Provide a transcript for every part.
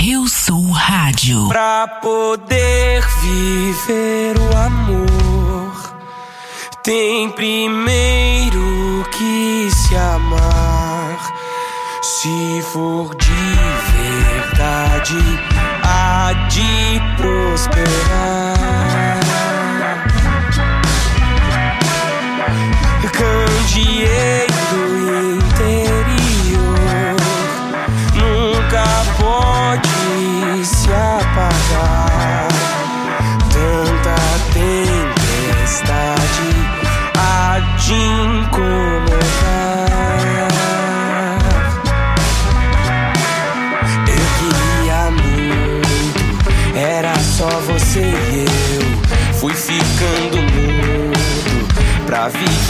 Rio Sul Rádio. Pra poder viver o amor, tem primeiro que se amar. Se for de verdade, há de prosperar. Candeeiro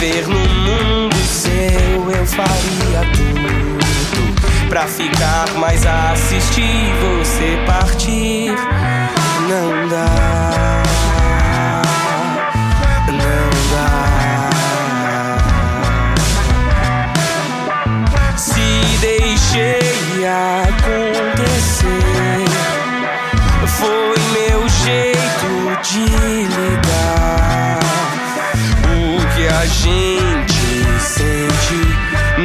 viver no mundo seu. Eu faria tudo pra ficar, mas assistir você partir não dá. Não dá. Se deixei acontecer, foi meu jeito de a gente sente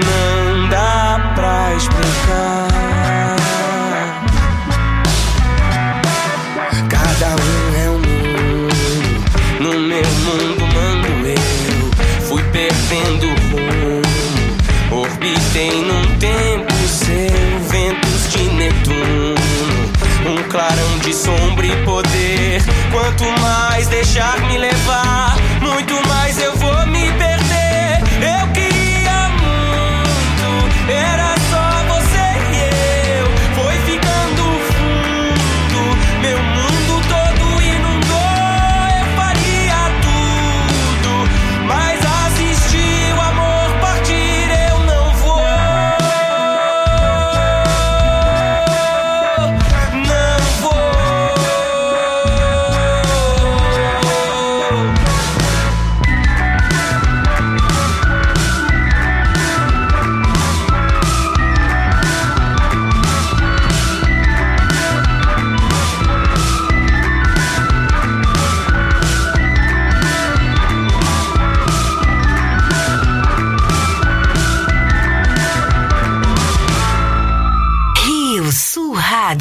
não dá pra explicar. Cada um é um mundo, no meu mundo mando eu. Fui perdendo o rumo, orbitei num tempo seu, ventos de Netuno. Um clarão de sombra e poder. Quanto mais deixar me levar,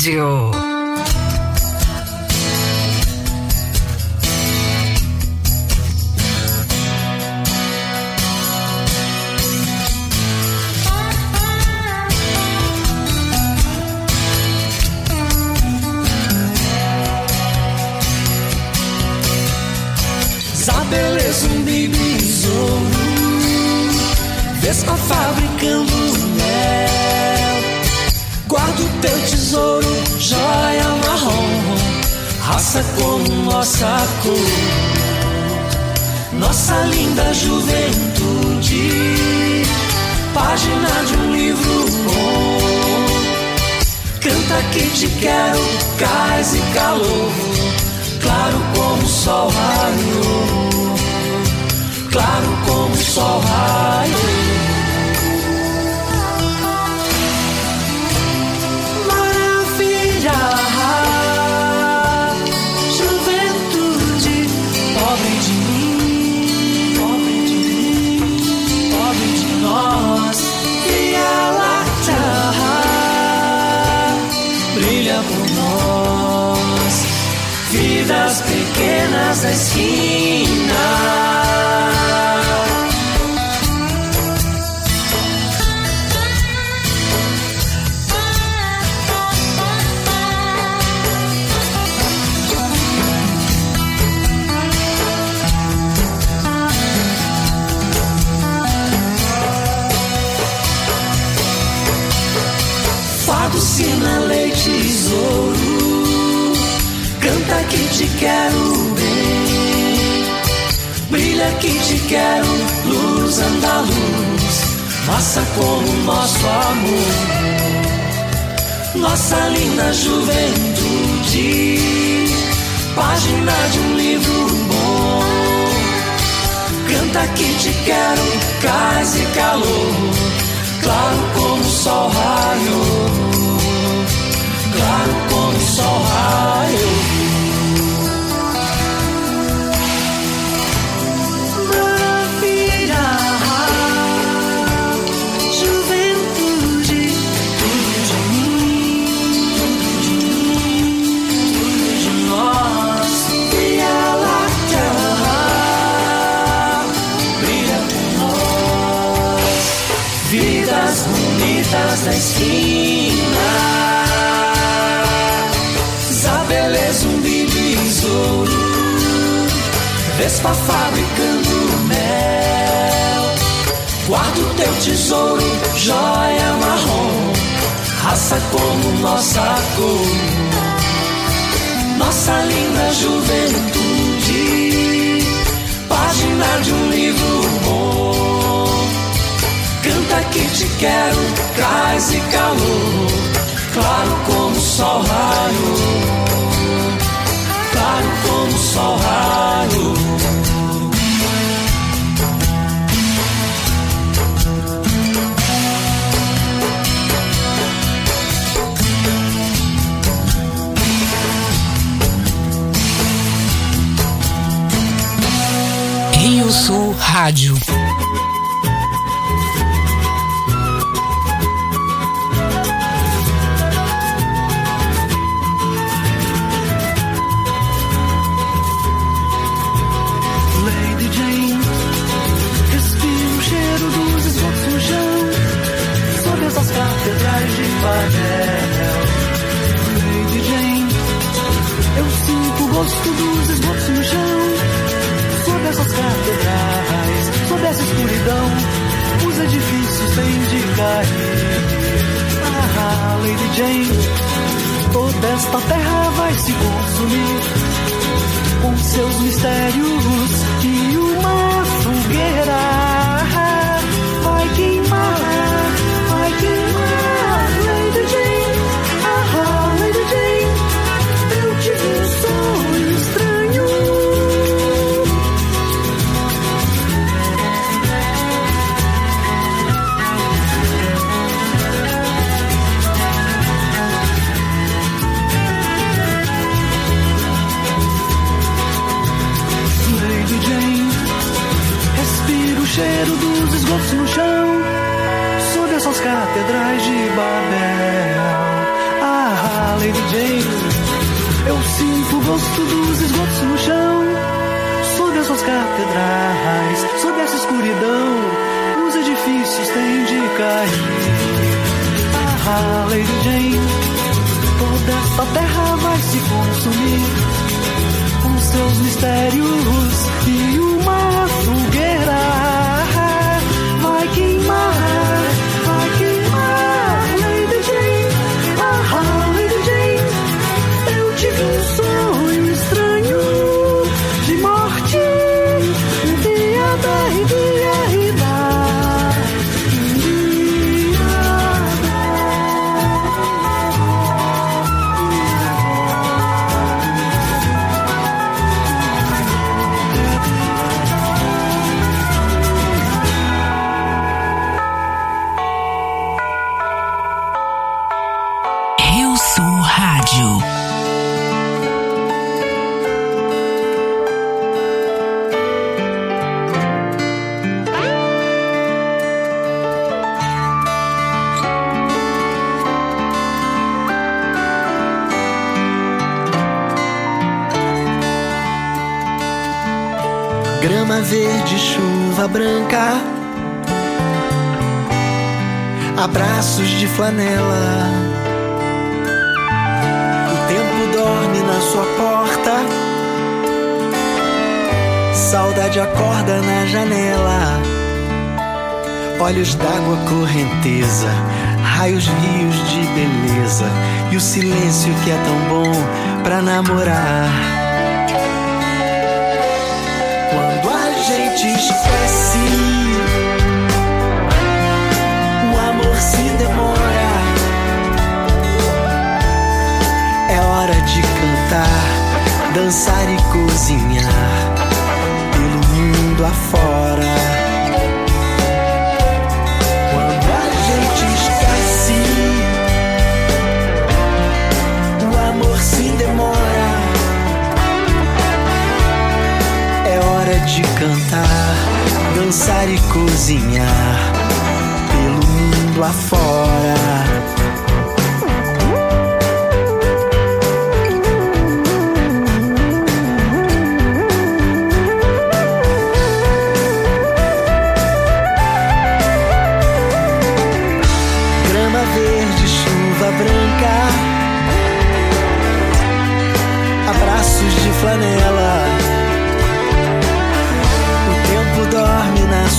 Rádio. Raça como nossa cor. Nossa linda juventude Página de um livro bom. Canta que te quero, cais e calor. Claro como o sol raiou. Claro como o sol raiou así. Calor Claro como o sol raiou da esquina. Zabelê, zumbi, besouro. Vespa fabricando mel. Guarda o teu tesouro, joia marrom. Raça como nossa cor. Nossa linda juventude. Página de um livro bom. Canta que te quero, cais e calor. Claro como sol raiou claro como sol raro. Rio Sul Rádio. Sinto o gosto dos esgotos no chão, sob essas catedrais, sob essa escuridão, os edifícios têm de cair. Ah, Lady Jane, toda esta terra vai se consumir com seus mistérios e uma fogueira esgotos no chão, sob essas catedrais de Babel. Ah, Lady Jane, eu sinto o gosto dos esgotos no chão, sob essas catedrais, sob essa escuridão, os edifícios têm de cair. Ah, Lady Jane, toda esta terra vai se consumir com seus mistérios e uma fogueira Abraços de flanela. O tempo dorme na sua porta. Saudade acorda na janela. Olhos d'água correnteza, raios rios de beleza e o silêncio que é tão bom pra namorar. Quando a gente esquece, de cantar, dançar e cozinhar pelo mundo afora. Quando a gente esquece, o amor se demora. É hora de cantar, dançar e cozinhar pelo mundo afora.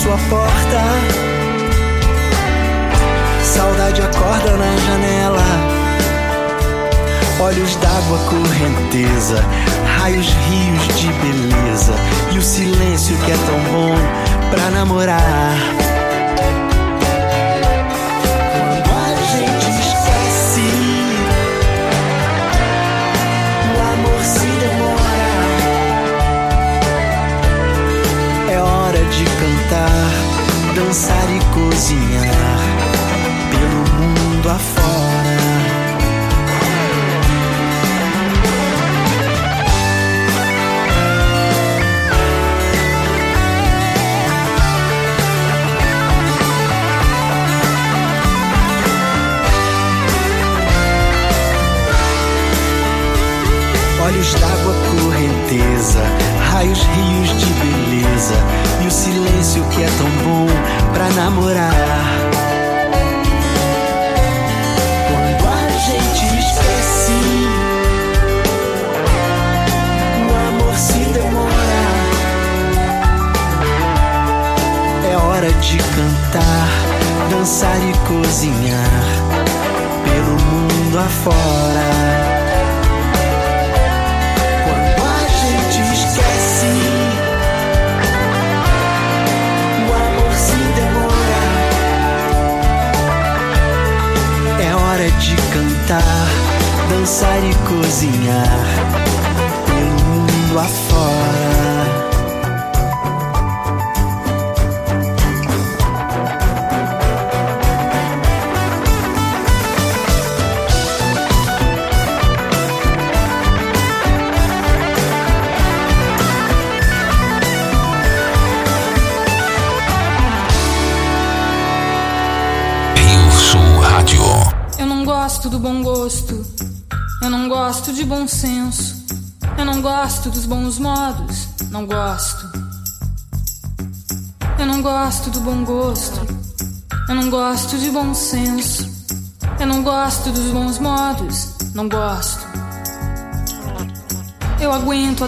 Sua porta. Saudade acorda na janela. Olhos d'água, correnteza, raios, rios de beleza e o silêncio que é tão bom pra namorar. Dançar e cozinhar pelo mundo afora.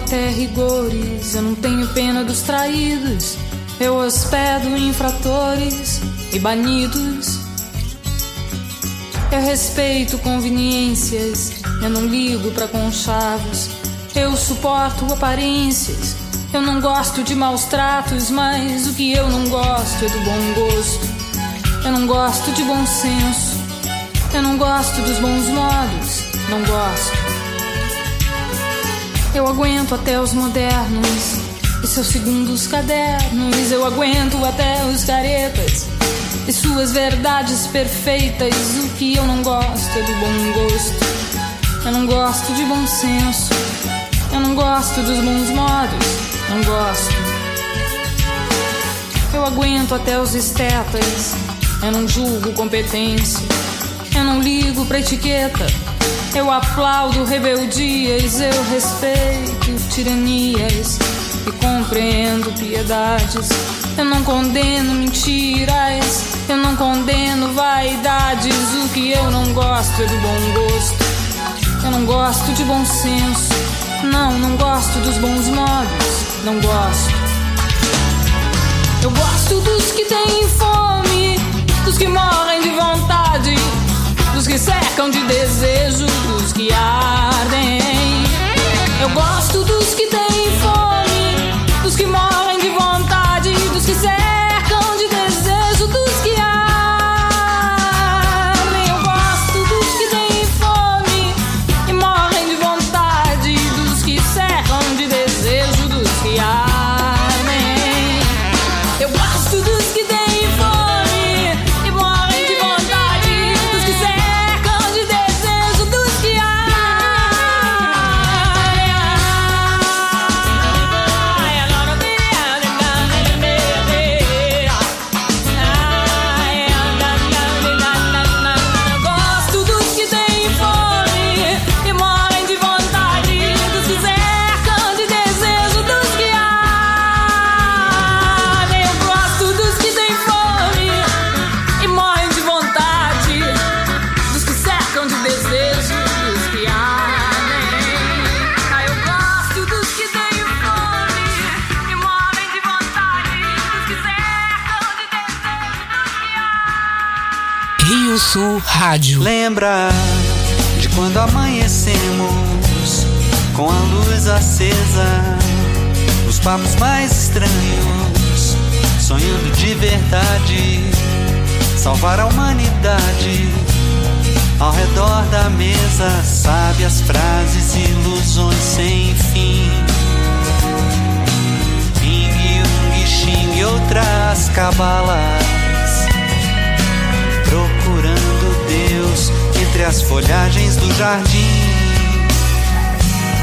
Até rigores, eu não tenho pena dos traídos, eu hospedo infratores e banidos. Eu respeito conveniências, eu não ligo para conchavos. Eu suporto aparências, eu não gosto de maus tratos, mas o que eu não gosto é do bom gosto. Eu não gosto de bom senso, eu não gosto dos bons modos, não gosto. Eu aguento até os modernos e seus segundos cadernos, eu aguento até os caretas e suas verdades perfeitas. O que eu não gosto é do bom gosto. Eu não gosto de bom senso. Eu não gosto dos bons modos. Não gosto. Eu aguento até os estetas. Eu não julgo competência. Eu não ligo pra etiqueta. Eu aplaudo rebeldias. Eu respeito tiranias. E compreendo piedades. Eu não condeno mentiras, eu não condeno vaidades. O que eu não gosto é do bom gosto. Eu não gosto de bom senso. Não, não gosto dos bons modos. Não gosto. Eu gosto dos que têm fome, dos que morrem de vontade, que secam de desejo, dos que ardem. Eu gosto dos que têm fome, dos que morrem de vontade, dos que cercam Rádio. Lembra de quando amanhecemos com a luz acesa, os papos mais estranhos, sonhando de verdade, salvar a humanidade. Ao redor da mesa, sábias frases, ilusões sem fim. Ying, Yung, Xing e outras cabalas procurando Deus entre as folhagens do jardim.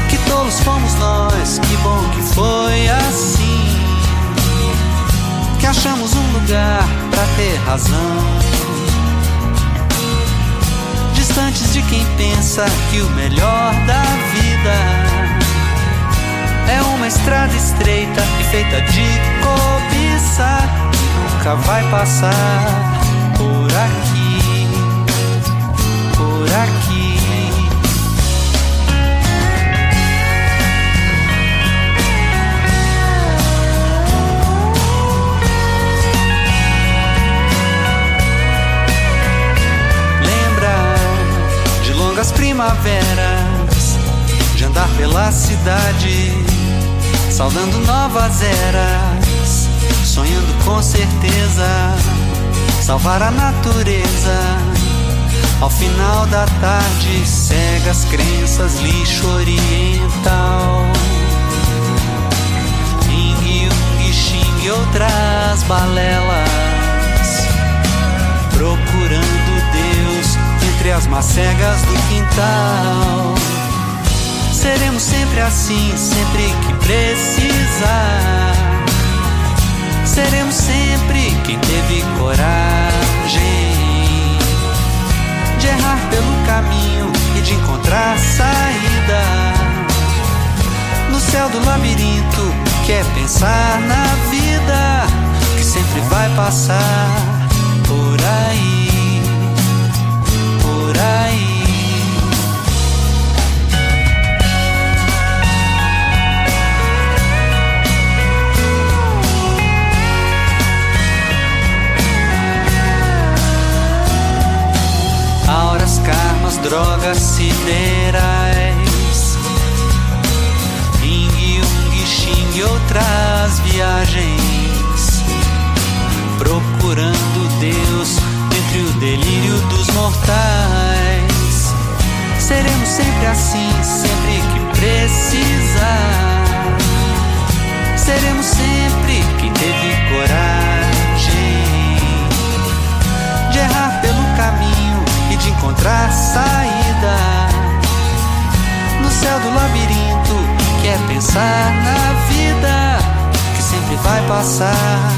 Que tolos fomos nós, que bom que foi assim. Que achamos um lugar pra ter razão. Distantes de quem pensa que o melhor da vida é uma estrada estreita e feita de cobiça nunca vai passar longas primaveras, de andar pela cidade, saudando novas eras, sonhando com certeza salvar a natureza. Ao final da tarde, cegas crenças, lixo oriental. Ying, Yung, Xing e outras balelas. Procurando entre as macegas do quintal. Seremos sempre assim, sempre que precisar. Seremos sempre quem teve coragem de errar pelo caminho e de encontrar saída. No céu do labirinto, quer pensar na vida que sempre vai passar por aí, drogas siderais. Ying, Yung, Xing e outras viagens. Procurando Deus entre o delírio dos mortais. Seremos sempre assim, sempre que precisar. Seremos sempre quem teve coragem de errar pelo caminho e de encontrar saída. No céu do labirinto, quer pensar na vida que sempre vai passar,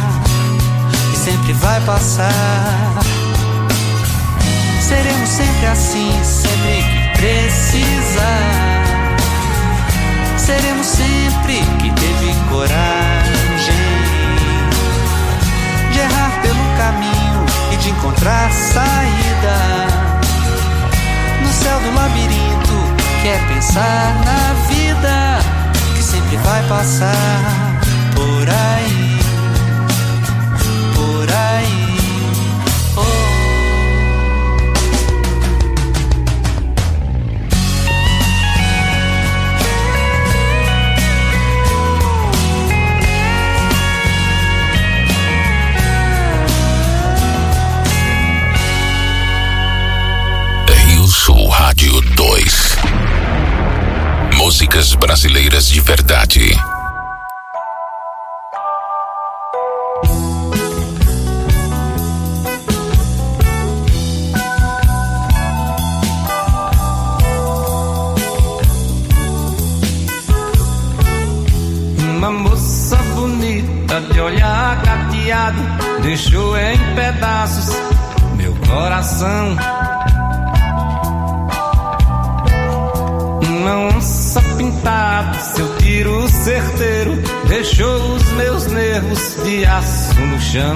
que sempre vai passar. Seremos sempre assim, sempre que precisar. Seremos sempre que teve coragem de errar pelo caminho e de encontrar saída. No céu do labirinto, quer pensar na vida que sempre vai passar por aí, Rádio 2. Músicas brasileiras de verdade. Uma moça bonita de olhar cateado deixou em pedaços meu coração. Uma onça pintada, seu tiro certeiro deixou os meus nervos de aço no chão.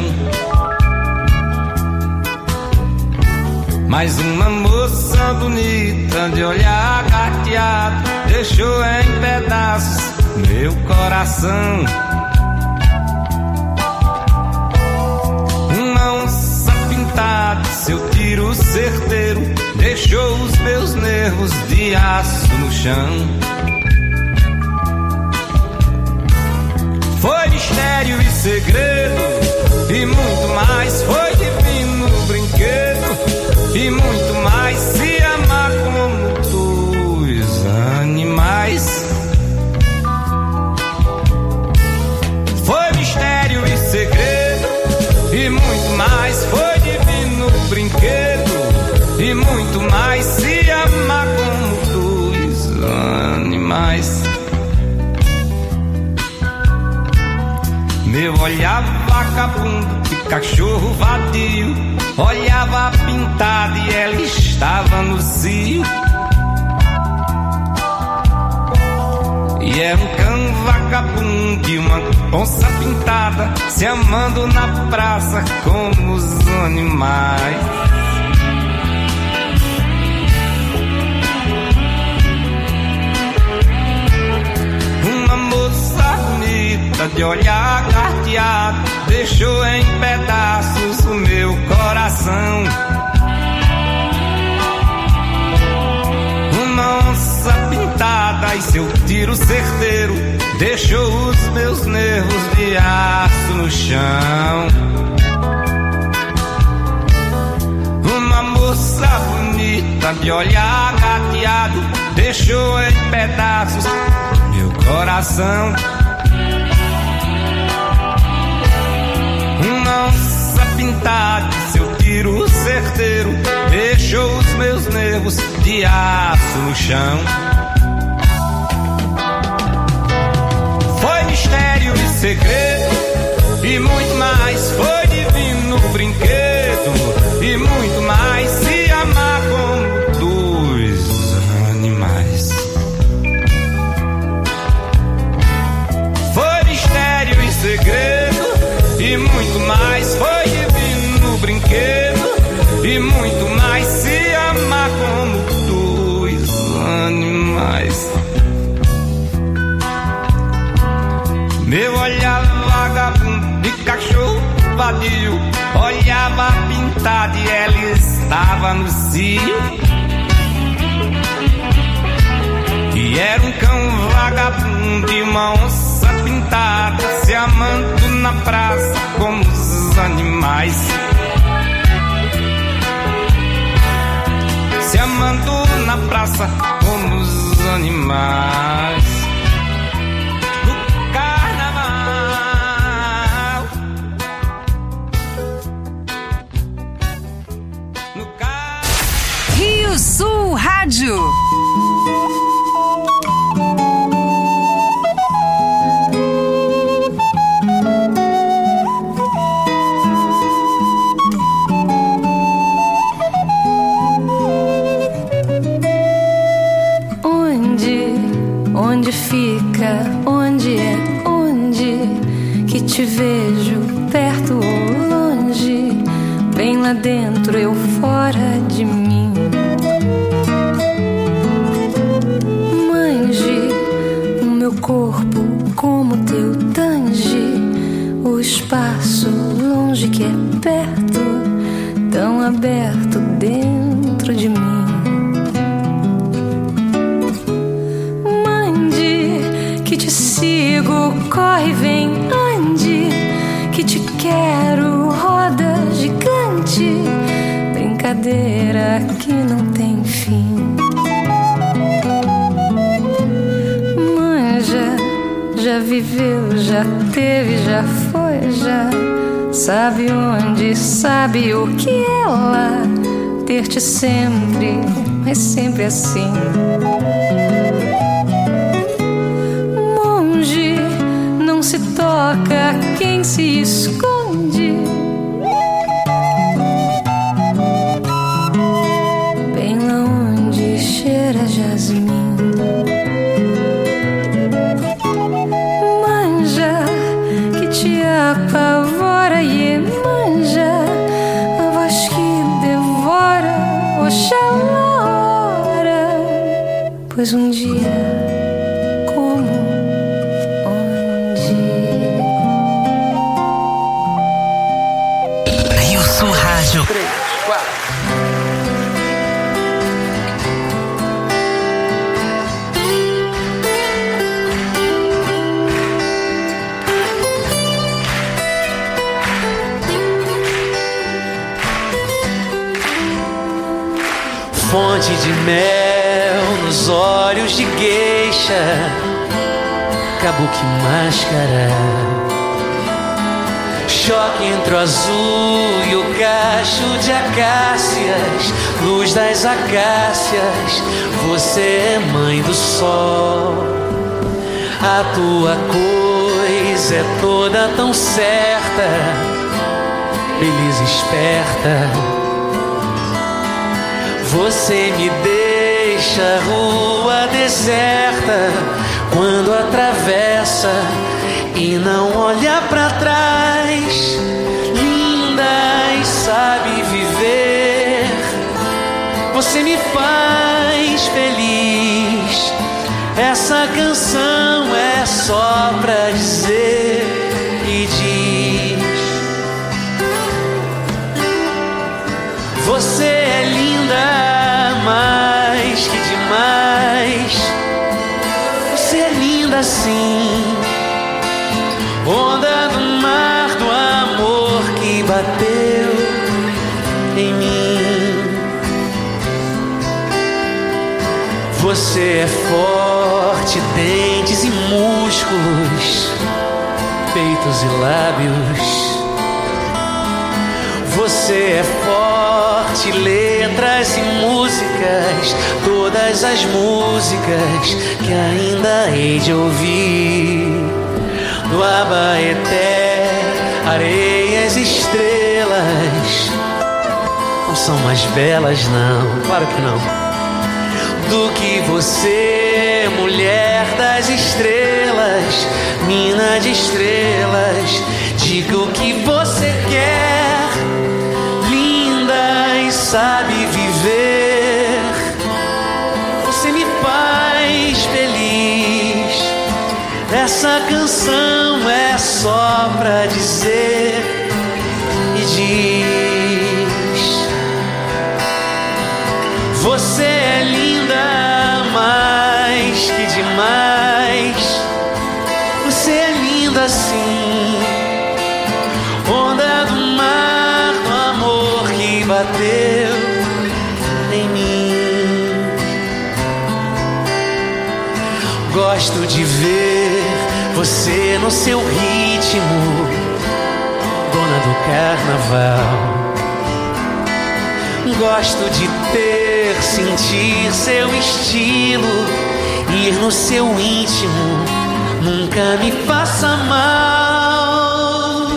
Mais uma moça bonita de olhar gateado deixou em pedaços meu coração. Pintada, seu tiro certeiro deixou os meus nervos de aço no chão. Foi mistério e segredo, e muito mais. Foi divino brinquedo, e muito mais. Meu olhar vagabundo de cachorro vadio. Olhava pintada e ela estava no cio E era um cão vagabundo e uma onça pintada Se amando na praça como os animais de olhar carteado deixou em pedaços o meu coração. Uma onça pintada e seu tiro certeiro deixou os meus nervos de aço no chão. Uma moça bonita de olhar gateado deixou em pedaços meu coração. Pintada, seu tiro certeiro deixou os meus nervos de aço no chão. Foi mistério e segredo vadio olhava pintada e ela estava no cio. E era um cão vagabundo e uma onça pintada se amando na praça como os animais. Se amando na praça como os animais. Rádio. Onde, onde fica, onde é, onde que te vejo, brincadeira que não tem fim. Manja, já viveu, já teve, já foi, já sabe onde, sabe o que é lá, ter-te sempre, mas sempre assim. Monge, não se toca quem se esconde. Pois um dia, kabuki máscara. Choque entre o azul e o cacho de acácias, luz das acácias, você é mãe do sol. A tua coisa é toda tão certa, feliz esperta. Você me deixa a rua deserta quando atravessa e não olha para trás. Linda e sabe viver, você me faz feliz. Essa canção é só pra dizer e diz: Você é linda Você é forte, dentes e músculos, peitos e lábios. Você é forte, letras e músicas, todas as músicas que ainda hei de ouvir do Abaeté, areias, estrelas não são mais belas, não, claro que não. Do que você, mulher das estrelas, mina de estrelas, diga o que você quer, linda e sabe viver. Você me faz feliz. Essa canção é só pra dizer demais. Você é linda sim. Onda do mar do amor que bateu em mim. Gosto de ver você no seu ritmo, dona do carnaval. Gosto de ter, sentir seu estilo, ir no seu íntimo, nunca me faça mal.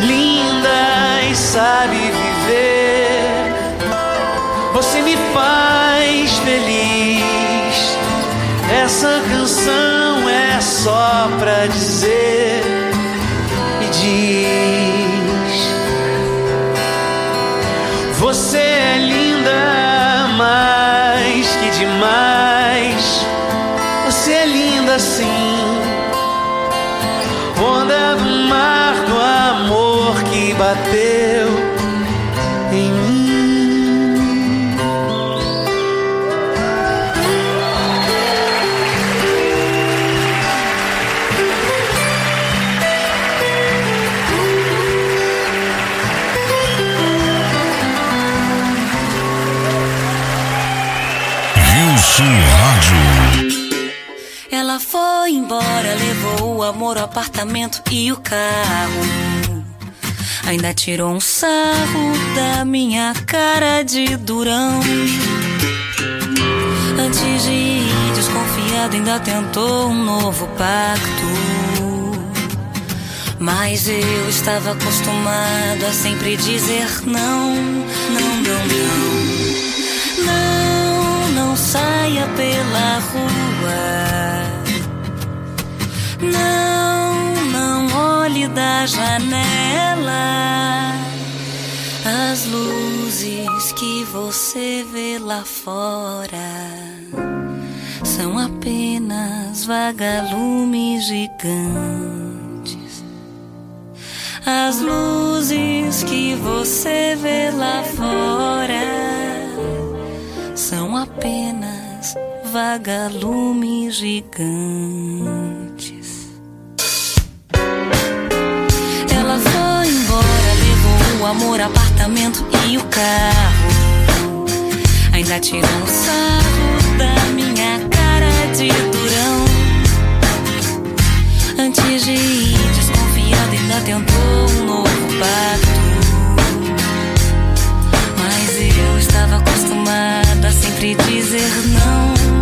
Linda e sabe viver, você me faz feliz. Essa canção é só pra dizer é linda sim. Onda do mar do amor que bateu amor, o apartamento e o carro. Ainda tirou um sarro da minha cara de durão. Antes de ir desconfiado, ainda tentou um novo pacto. Mas eu estava acostumado a sempre dizer não, não, não, não. Não, não saia pela rua. Não, não olhe da janela. As luzes que você vê lá fora são apenas vagalumes gigantes. As luzes que você vê lá fora são apenas vagalumes gigantes. Amor, apartamento e o carro. Ainda tirou um sarro da minha cara de durão. Antes de ir desconfiado, ainda tentou um novo pacto. Mas eu estava acostumada a sempre dizer não,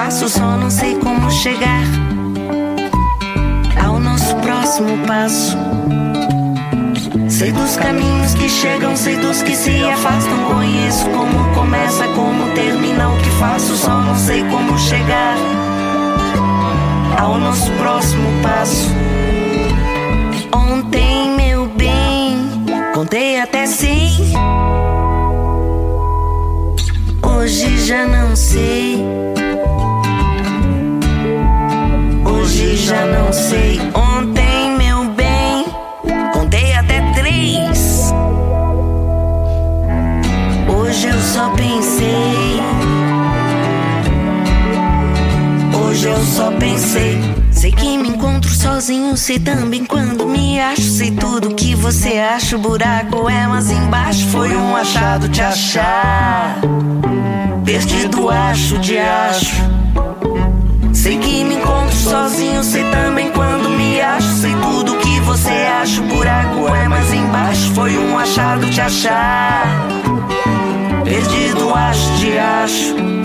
faço. Só não sei como chegar ao nosso próximo passo. Sei dos caminhos que chegam, sei dos que se afastam. Conheço como começa, como termina o que faço. Só não sei como chegar ao nosso próximo passo. Ontem, meu bem, contei até cem. Hoje já não sei. Já não sei. Ontem, meu bem, contei até três. Hoje eu só pensei. Hoje eu só pensei. Sei que me encontro sozinho, sei também quando me acho. Sei tudo que você acha. O buraco é mais embaixo. Foi um achado te achar. Perdido acho de acho. Sei que me encontro sozinho, sei também quando me acho. Sei tudo que você acha. O buraco é mais embaixo. Foi um achado te achar. Perdido acho de acho.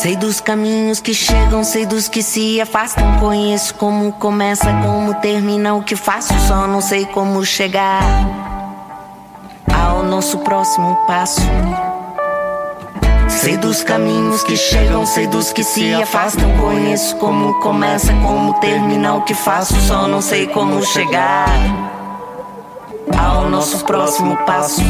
Sei dos caminhos que chegam, sei dos que se afastam. Conheço como começa, como termina o que faço. Só não sei como chegar ao nosso próximo passo. Sei dos caminhos que chegam, sei dos que se afastam. Conheço como começa, como termina o que faço. Só não sei como chegar ao nosso próximo passo.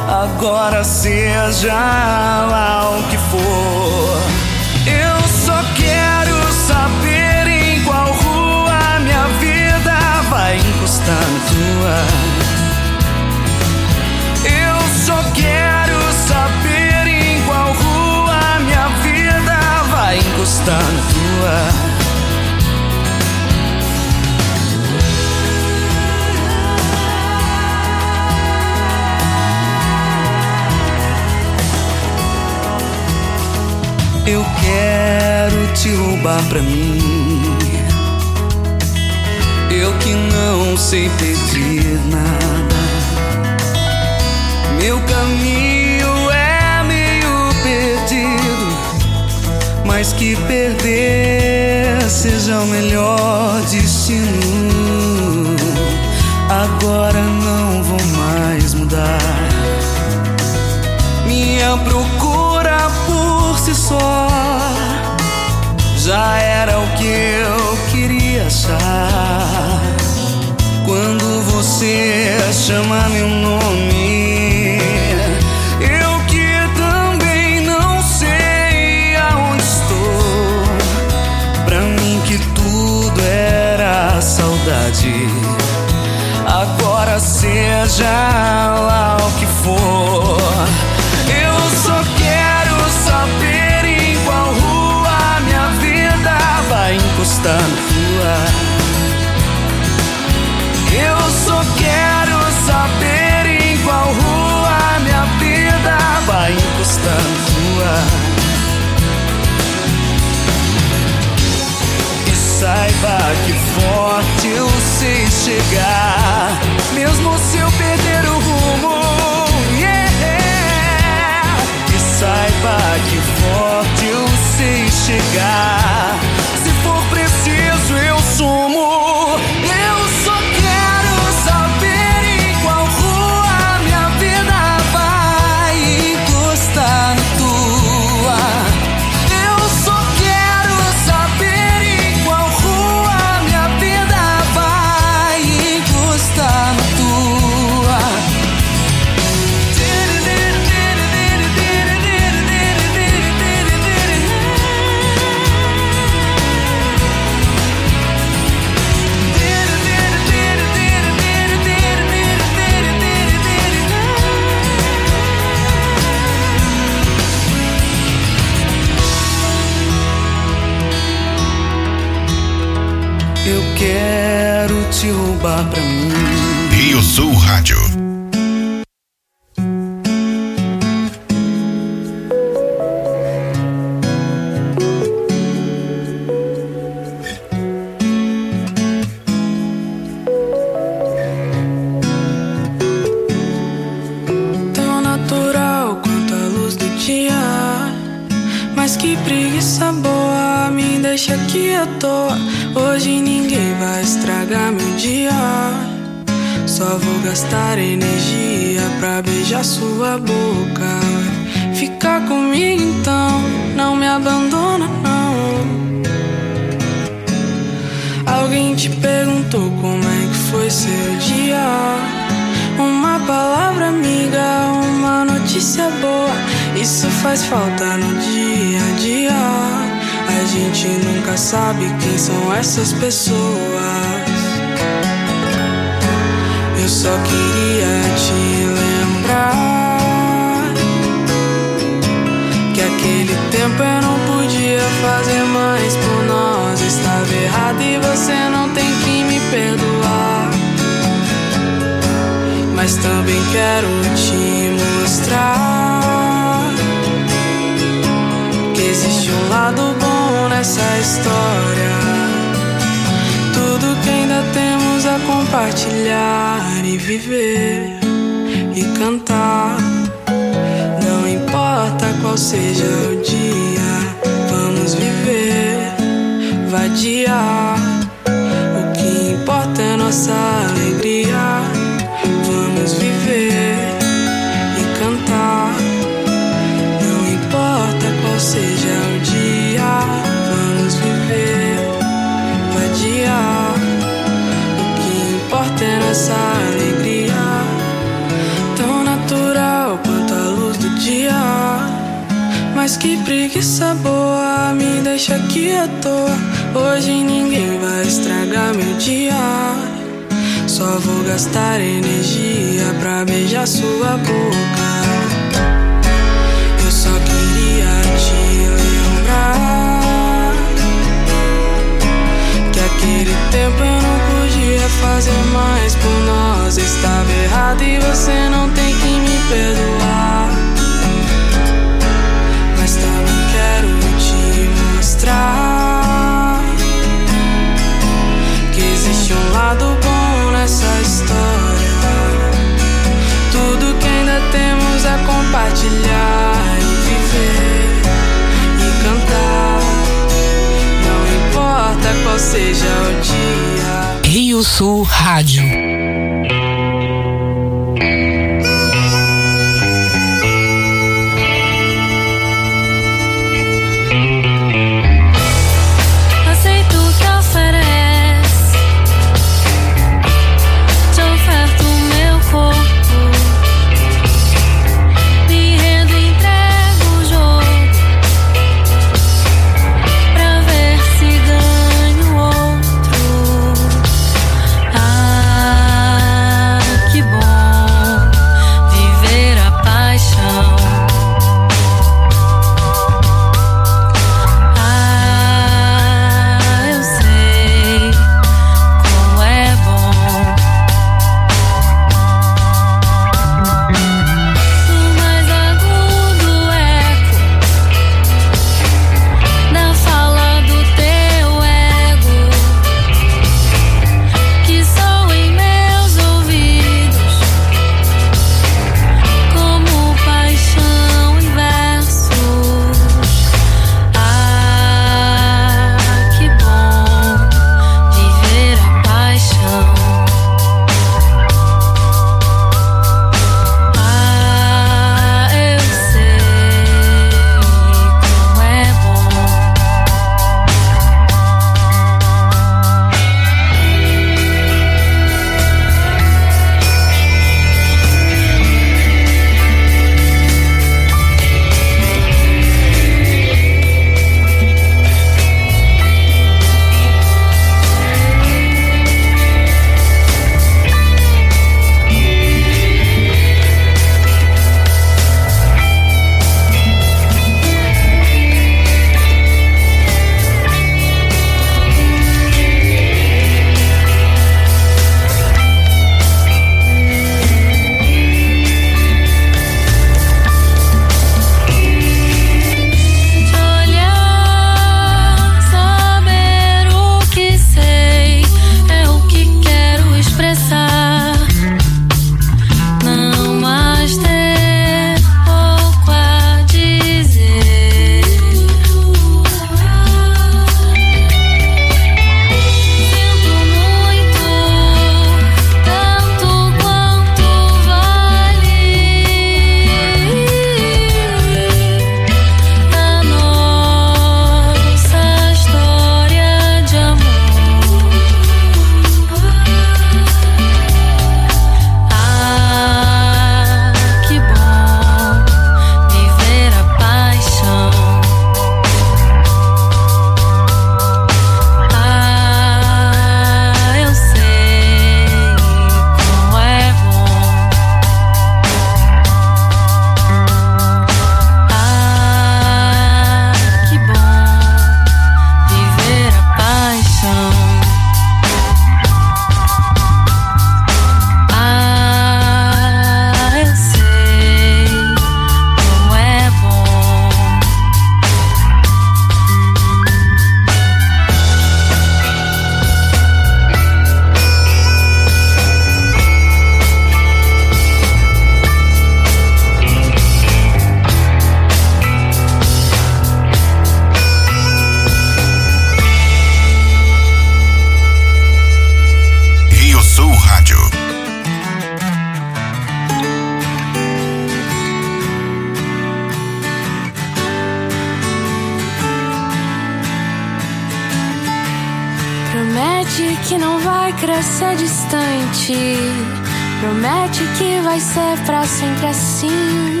Ser pra sempre assim.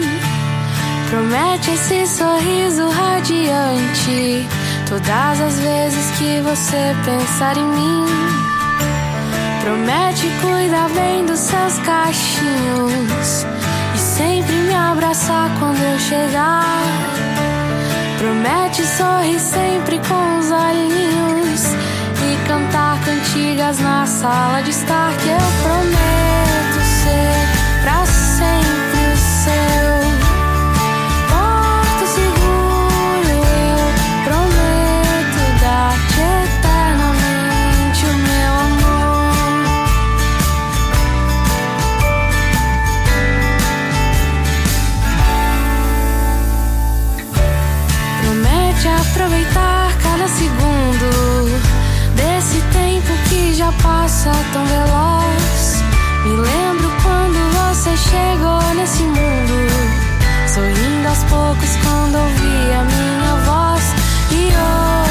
Promete esse sorriso radiante. Todas as vezes que você pensar em mim. Promete cuidar bem dos seus cachinhos. E sempre me abraçar quando eu chegar. Promete sorrir sempre com os olhinhos e cantar cantigas na sala de estar que eu prometo ser passa tão veloz. Me lembro quando você chegou nesse mundo, sorrindo aos poucos quando ouvi a minha voz. E hoje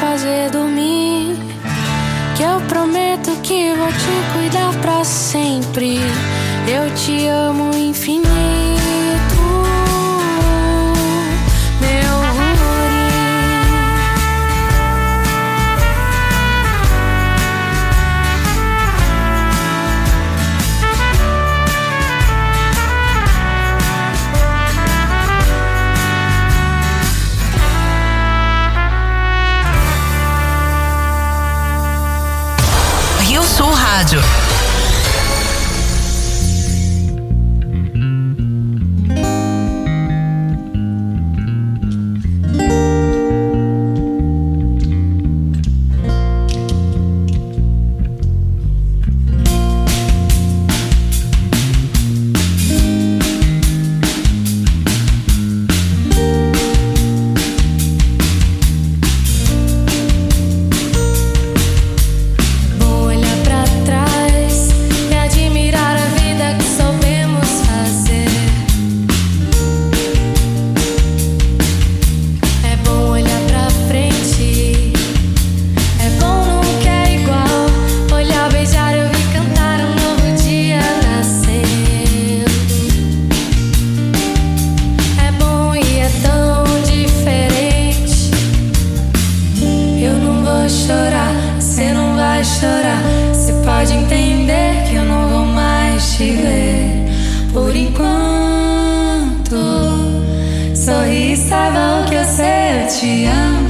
fazer dormir. Que eu prometo que vou te cuidar pra sempre. Eu te amo infinito. Chorar. Você pode entender que eu não vou mais te ver por enquanto. Sorri e saiba o que eu sei, eu te amo.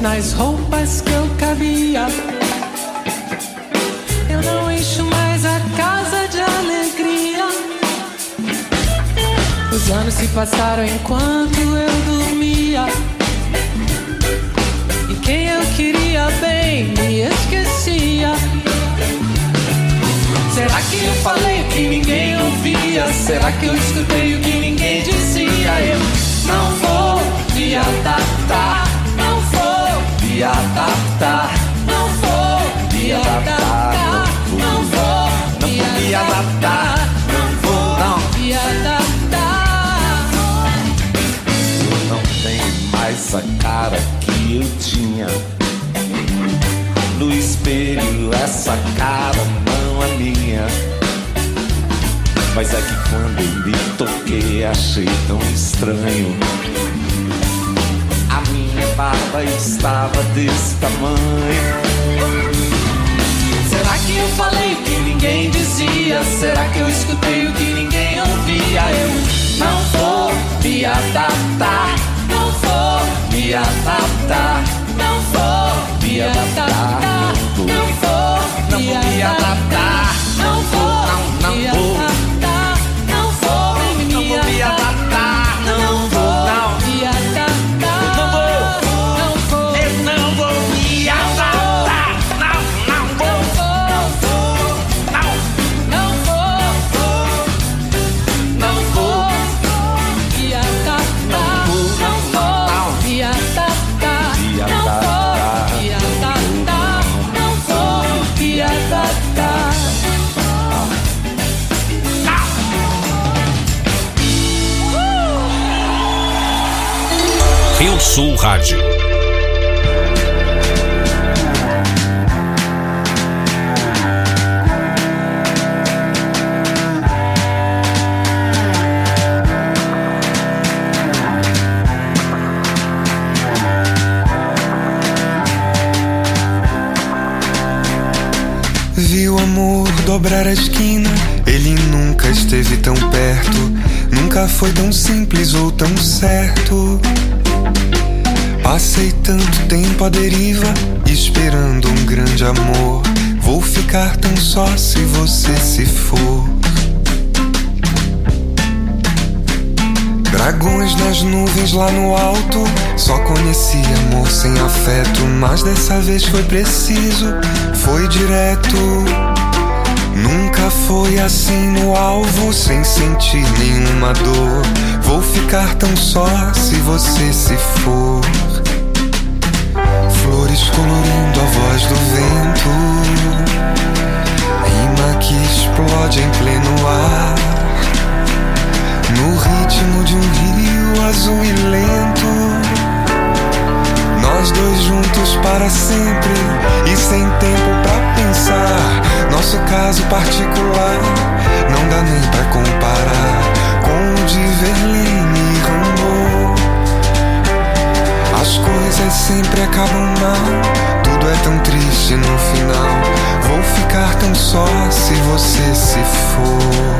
Nas roupas que eu cabia. Eu não encho mais a casa de alegria. Os anos se passaram enquanto eu dormia. E quem eu queria bem me esquecia. Será que eu falei o que ninguém ouvia? Será que eu escutei o que ninguém dizia? Eu não vou me adaptar, adaptar, não vou me adaptar, não vou me adaptar, não vou me adaptar. Eu não tenho mais a cara que eu tinha. No espelho, essa cara não é minha. Mas é que quando eu me toquei, achei tão estranho. Barba estava desse tamanho. Será que eu falei o que ninguém dizia? Será que eu escutei o que ninguém ouvia? Eu não vou me adaptar, não vou me adaptar, não vou me adaptar, não vou me adaptar, Sul Rádio. Vi o amor dobrar a esquina, ele nunca esteve tão perto, nunca foi tão simples ou tão certo. Passei tanto tempo à deriva, esperando um grande amor. Vou ficar tão só se você se for. Dragões nas nuvens lá no alto. Só conheci amor sem afeto, mas dessa vez foi preciso, foi direto. Nunca foi assim no alvo, sem sentir nenhuma dor. Vou ficar tão só se você se for. Flores colorindo a voz do vento, rima que explode em pleno ar. No ritmo de um rio azul e lento. Nós dois juntos para sempre E sem tempo pra pensar. Nosso caso particular Não dá nem pra comparar Com o de Verlaine As coisas sempre acabam mal. Tudo é tão triste no final. Vou ficar tão só se você se for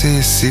se você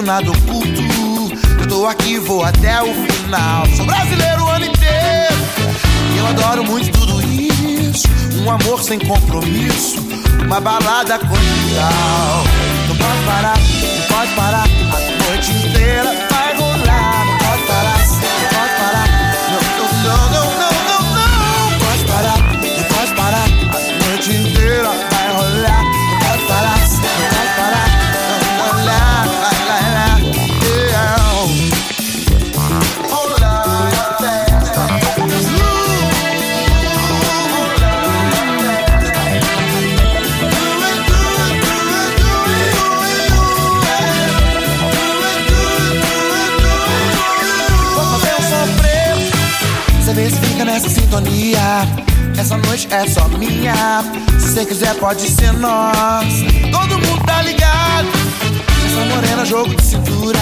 oculto, nada oculto. Eu tô aqui, vou até o final. Sou brasileiro o ano inteiro. E eu adoro muito tudo isso. Um amor sem compromisso. Uma balada conjugal. Não pode parar, não pode parar a noite inteira. Sintonia. Essa noite é só minha. Se você quiser, pode ser nós. Todo mundo tá ligado. Essa morena, jogo de cintura.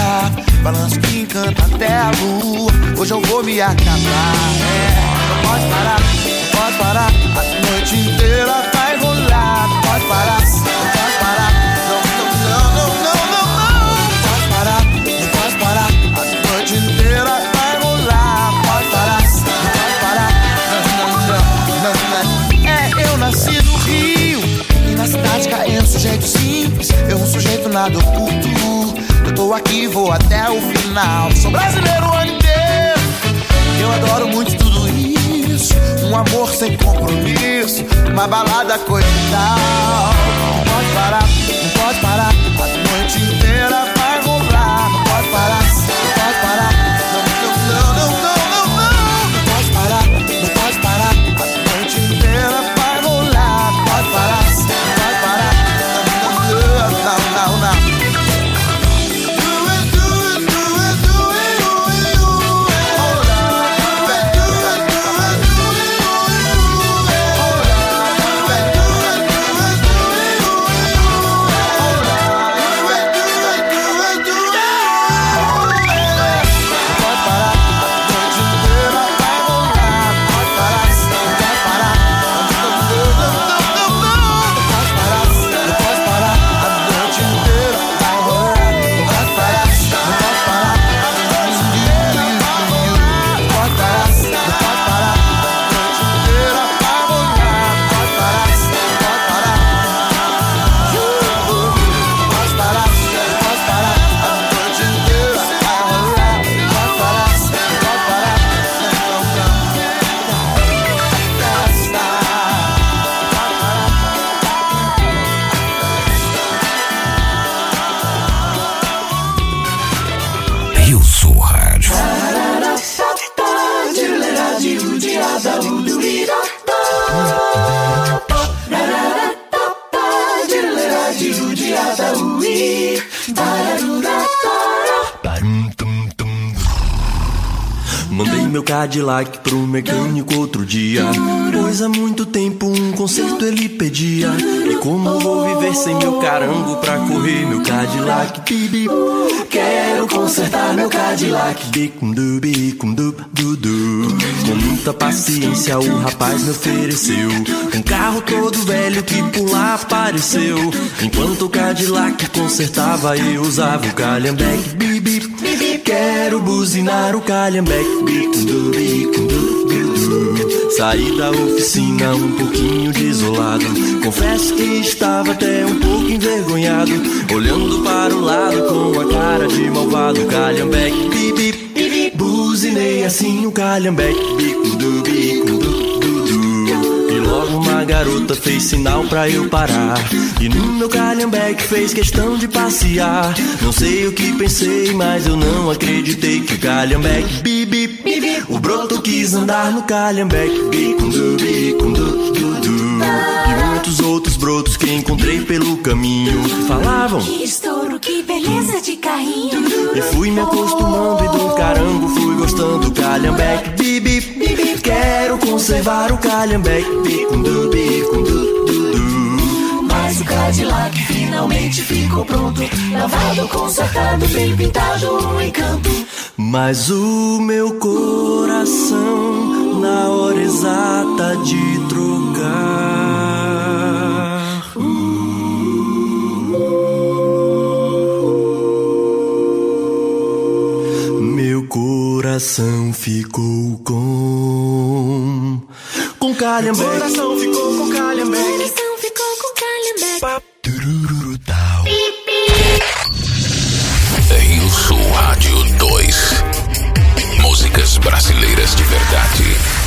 Balanço que encanta até a lua. Hoje eu vou me acabar. É, não pode parar, não pode parar. A noite inteira vai rolar. Não pode parar, cidade caindo sujeito simples. Eu um sujeito nada oculto. Eu tô aqui, vou até o final. Sou brasileiro o ano inteiro. Eu adoro muito tudo isso. Um amor sem compromisso. Uma balada coisa e tal. Não pode parar, não pode parar. Cadillac pro mecânico outro dia. Pois há muito tempo um conserto ele pedia. E como vou viver sem meu carango pra correr meu Cadillac? Bibi, quero consertar meu Cadillac. Bicum bicum du du Com muita paciência o rapaz me ofereceu um carro todo velho que por lá apareceu. Enquanto o Cadillac consertava, eu usava o Calhambeck. Bibi, quero buzinar o du bicum du du du. Saí da oficina um pouquinho desolado. Confesso que estava até um pouco envergonhado. Olhando para o lado com a cara de malvado. Calhambeck, bibi, buzinei assim o Calhambeck. Bico do bico garota fez sinal pra eu parar. E no meu Calhambeck fez questão de passear. Não sei o que pensei, mas eu não acreditei que o Calhambeck, bibi, o broto quis andar no Calhambeck. Bico do bico do du du. E muitos outros brotos que encontrei pelo caminho falavam. Que estouro, que beleza de carrinho. E fui me acostumando do carango fui gostando do Calhambeck, bibi. Quero conservar o du. Mas o Cadillac finalmente ficou pronto. Lavado, consertado, bem pintado, um encanto. Mas o meu coração, na hora exata de trocar. Coração ficou com. Com Calhambeck. Coração ficou com Calhambeck. Coração ficou com Calhambeck. Rio Sul Rádio 2. Músicas brasileiras de verdade.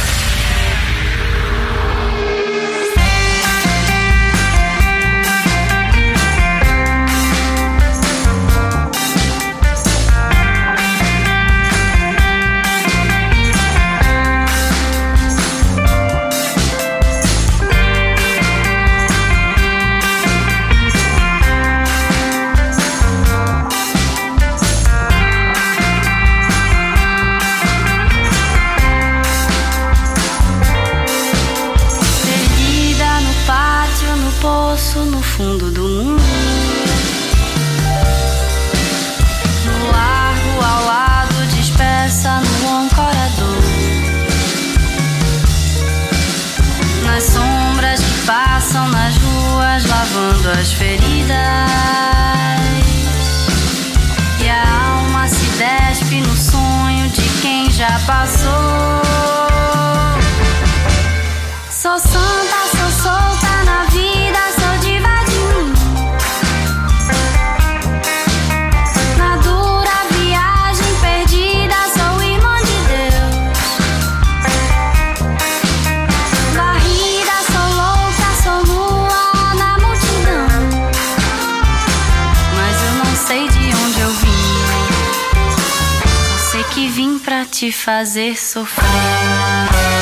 suas feridas. E a alma se despe no sonho de quem já passou. fazer sofrer.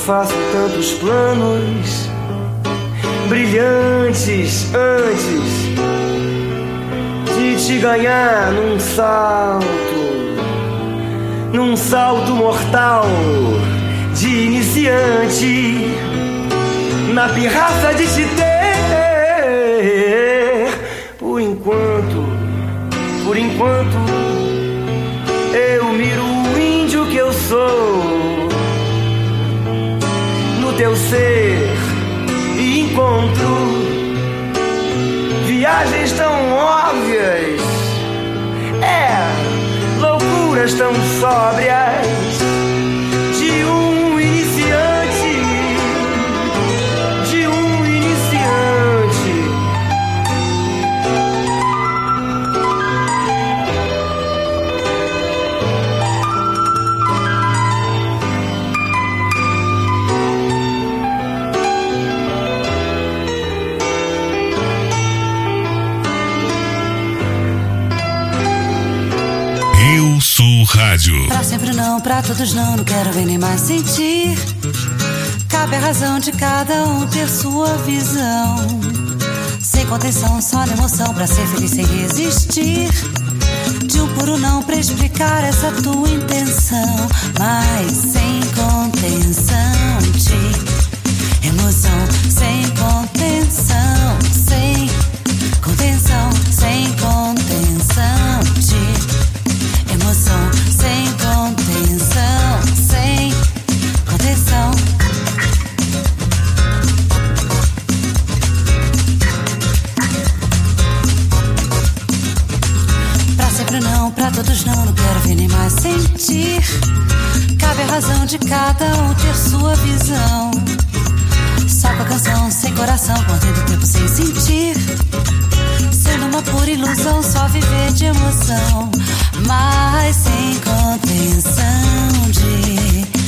Faço tantos planos brilhantes antes de te ganhar num salto, num salto mortal de iniciante, na pirraça de te ter. Por enquanto, por enquanto, teu ser e encontro. Viagens tão óbvias, é, loucuras tão sóbrias rádio. Pra sempre não, pra todos não, não quero ver nem mais sentir. Cabe a razão de cada um ter sua visão. Sem contenção, só na emoção, pra ser feliz sem resistir. De um puro não pra explicar essa tua intenção. Mas sem contenção de emoção, sem contenção, sem contenção, sem contenção de sem contenção, sem contenção. Pra sempre não, pra todos não, não quero ver nem mais sentir. Cabe a razão de cada um ter sua visão. Só com a canção, sem coração, contendo o tempo sem sentir. Sendo uma pura ilusão, só viver de emoção. Mas sem contenção de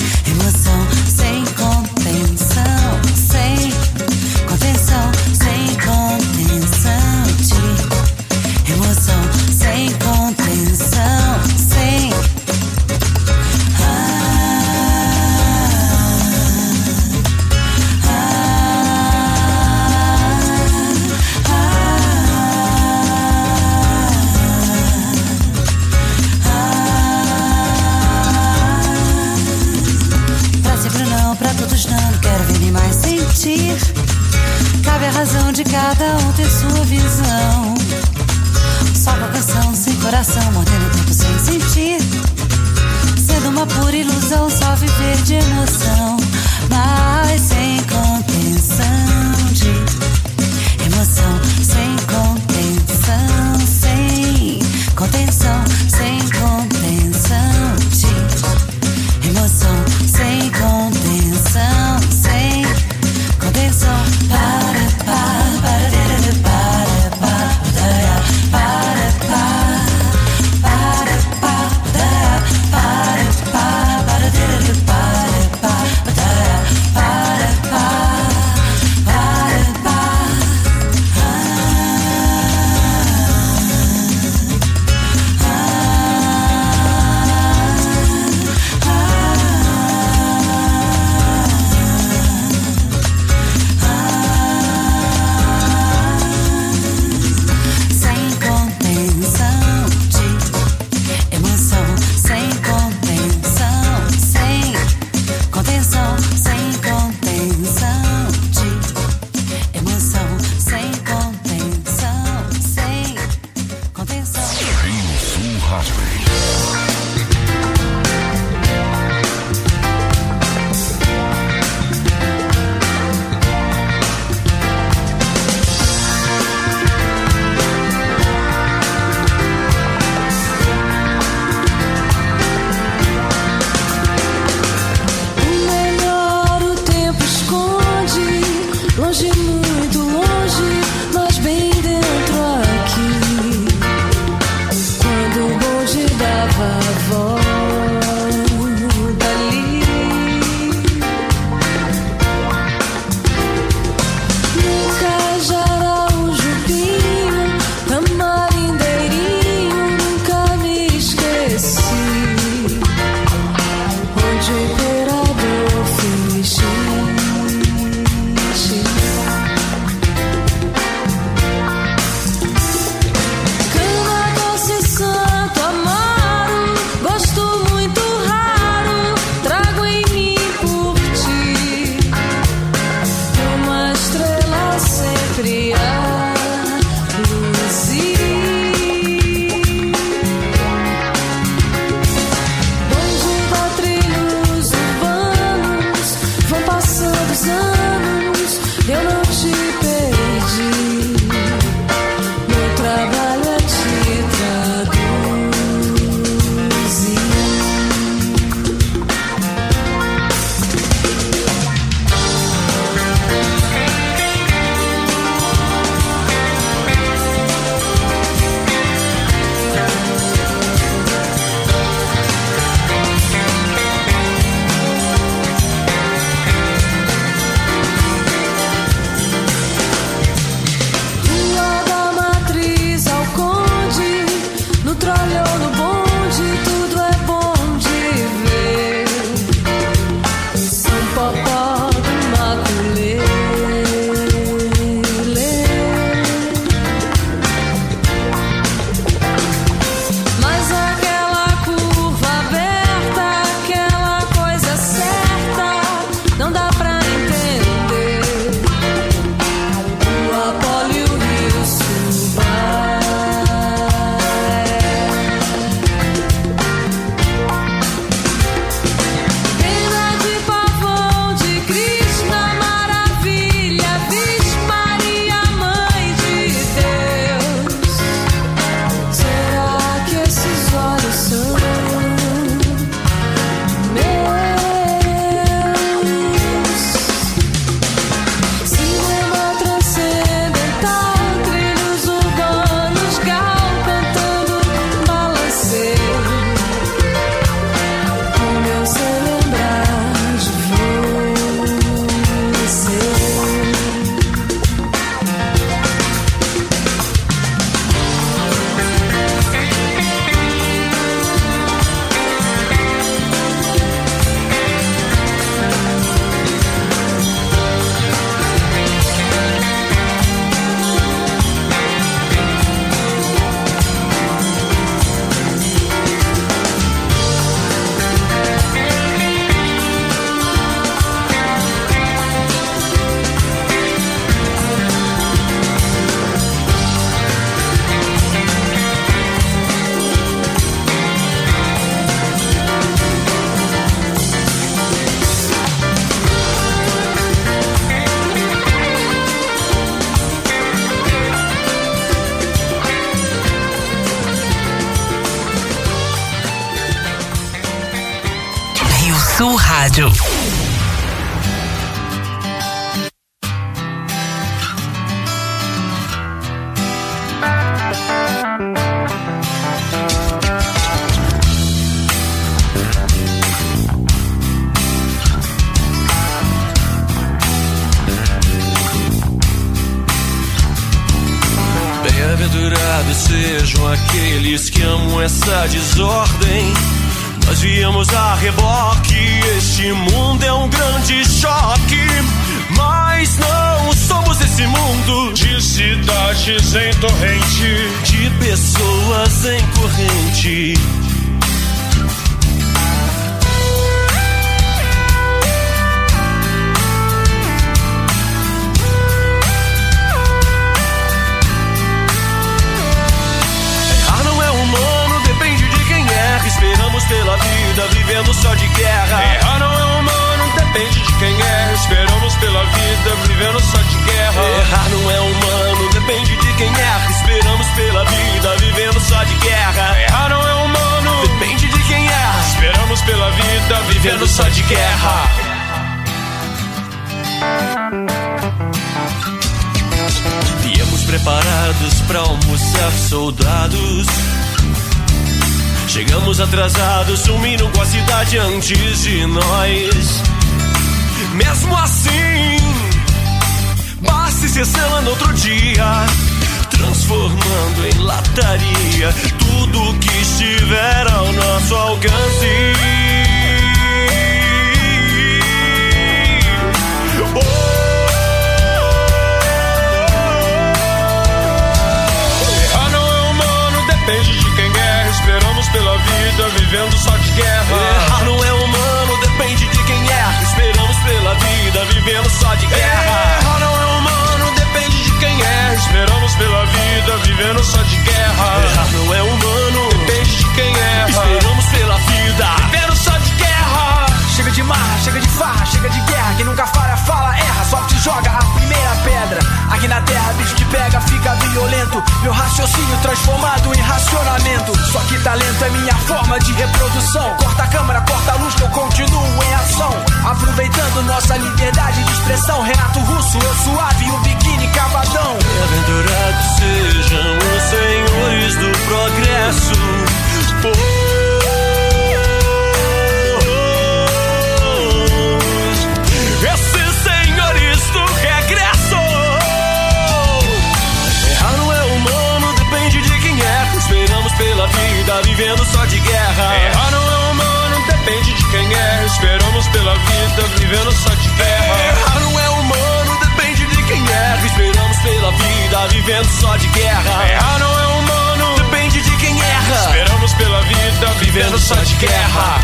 pela vida, vivendo só de guerra. Errar não é humano, depende de quem erra. Esperamos pela vida, vivendo só de guerra. Errar não é humano, depende de quem erra. Esperamos pela vida, vivendo só de guerra.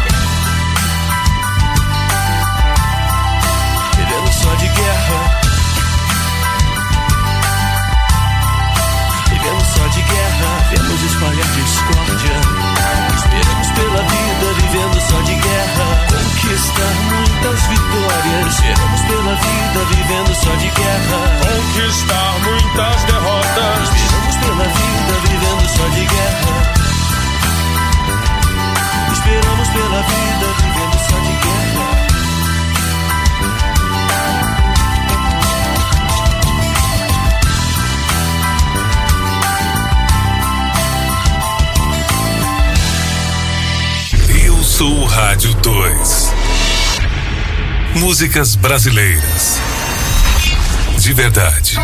Vivendo só de guerra. Vivendo só de guerra. Vemos espalhar discórdia pela vida vivendo só de guerra. Conquistar muitas vitórias, Esperamos pela vida vivendo só de guerra. Conquistar muitas derrotas, Esperamos pela vida vivendo só de guerra. Esperamos pela vida vivendo só de guerra. Sul Rádio 2. Músicas brasileiras. De verdade.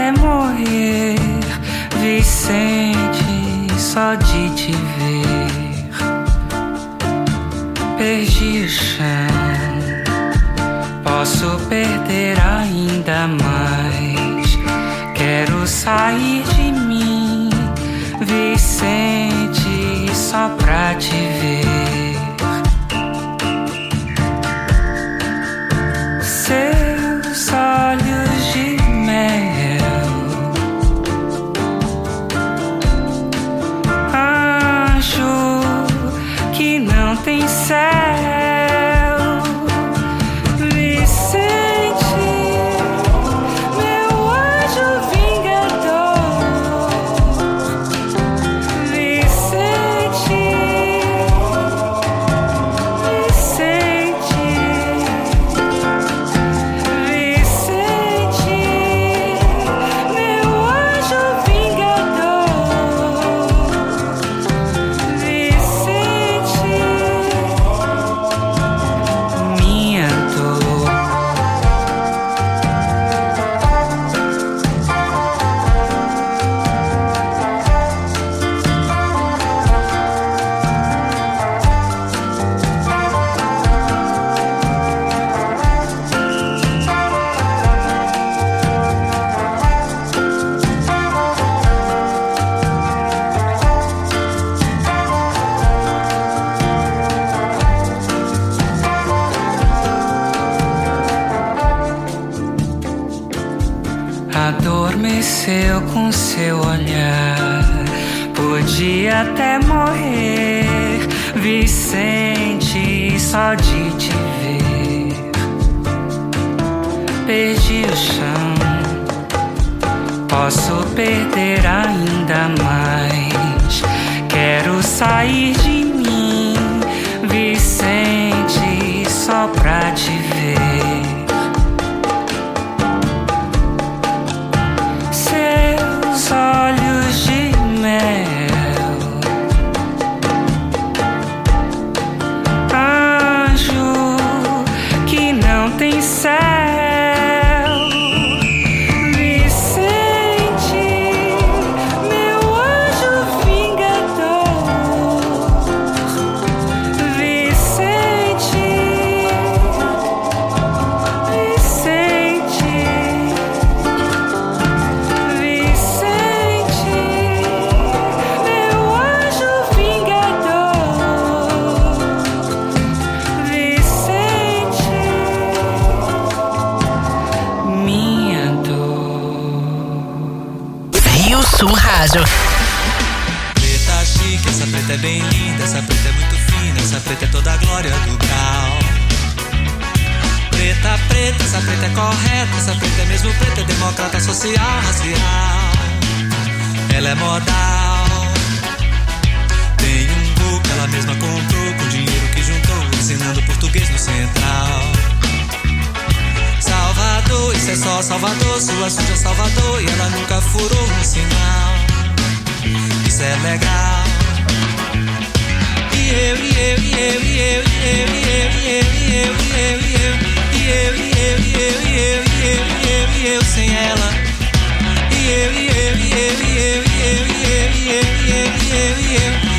Até morrer, Vicente, só de te ver. Perdi o chão, posso perder ainda mais. Quero sair de mim, Vicente, só pra te ver. Seus perder ainda mais. Quero sair preta, é correta, essa preta é mesmo preta, é democrata, social, racial. Ela é modal. Tem um book, ela mesma comprou com dinheiro que juntou, ensinando português no central. Salvador, isso é só Salvador, sua suja Salvador, e ela nunca furou um sinal. Isso é legal. E eu, e eu, e eu, e eu, e eu, e eu, e eu, e eu, e eu, e eu, e eu, e eu, e eu, e eu, e eu, e eu, e eu sem ela. E eu, e eu, e eu, e eu, e eu, e eu, e eu, e eu, e eu, e e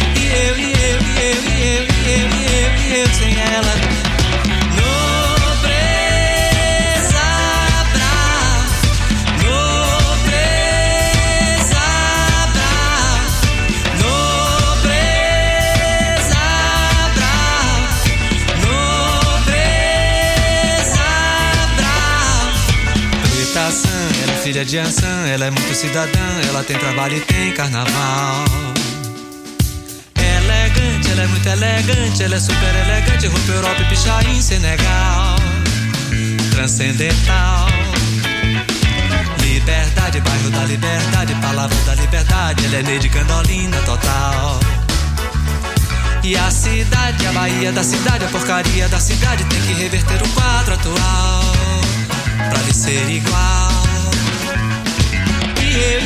filha de Ansan, ela é muito cidadã, ela tem trabalho e tem carnaval. Elegante, ela é muito elegante, ela é super elegante, roupa Europa e pichain Senegal. Transcendental. Liberdade, bairro da liberdade, palavra da liberdade, ela é Neide Candolina total. E a cidade, a Bahia da cidade, a porcaria da cidade tem que reverter o quadro atual. pra lhe ser igual. Yeah.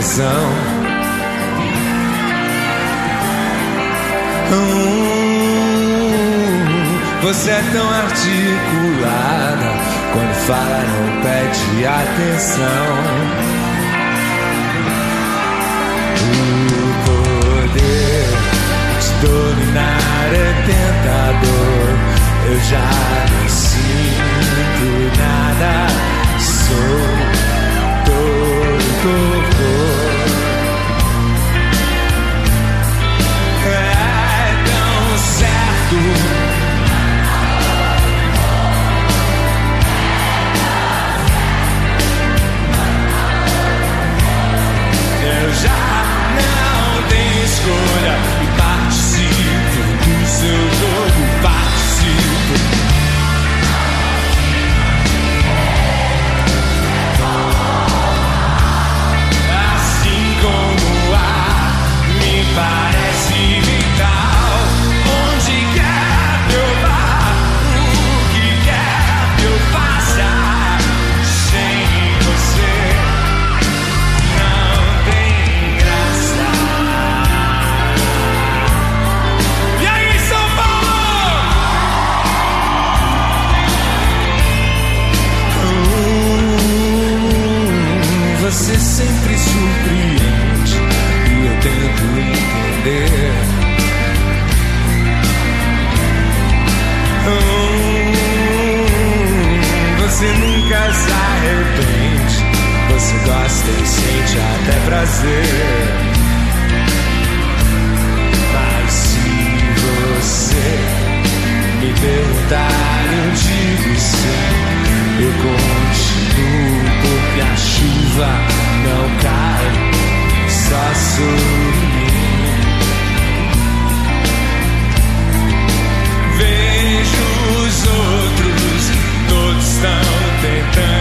Razão. Hum, Você é tão articulada quando fala não pede atenção. O poder de dominar é tentador. Eu já não sinto nada, sou todo desire. Você sempre surpreende e eu tento entender. Hum, Você nunca se arrepende. Você gosta e sente até prazer. Mas se você me perguntar, eu digo sim. Eu continuo a chuva não cai só sobre mim. Vejo os outros, todos estão moçada,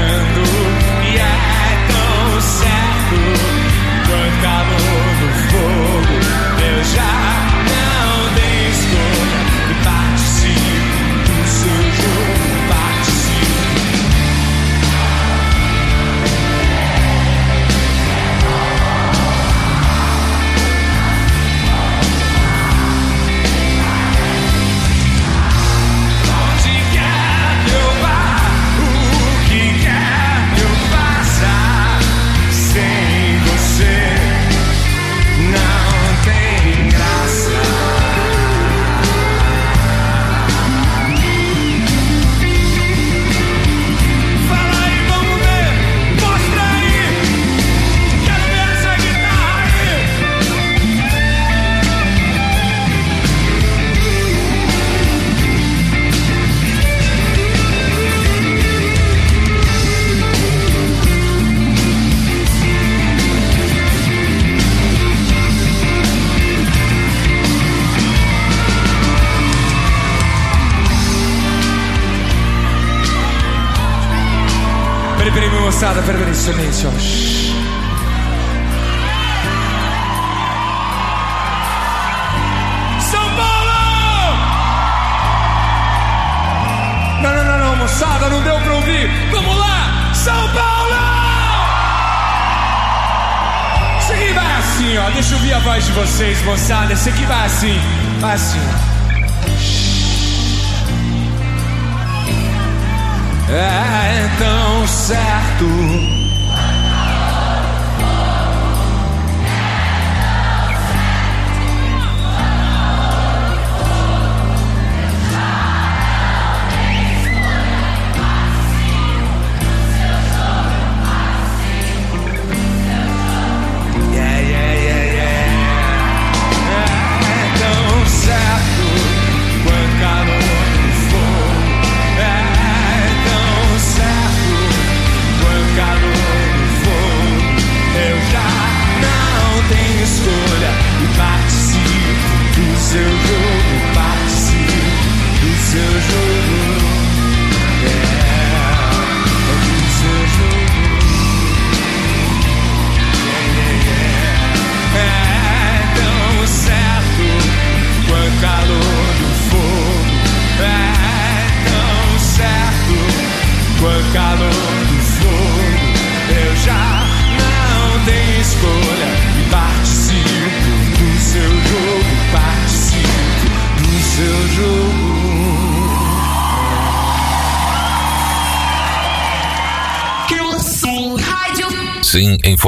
ó. Deixa eu ouvir a voz de vocês, moçada. Esse aqui vai assim. Vai assim. É tão certo.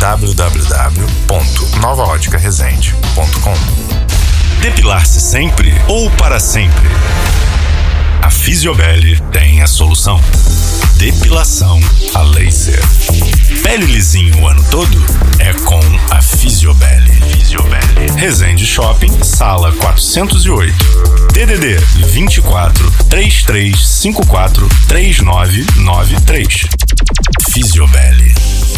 www.novaóticaresende.com Depilar-se sempre ou para sempre? A Fisiobel tem a solução. Depilação a laser. Pele lisinho o ano todo? É com a Fisiobel. Fisiobel. Resende Shopping, sala 408. DDD 24 3354 3993. Fisiobel.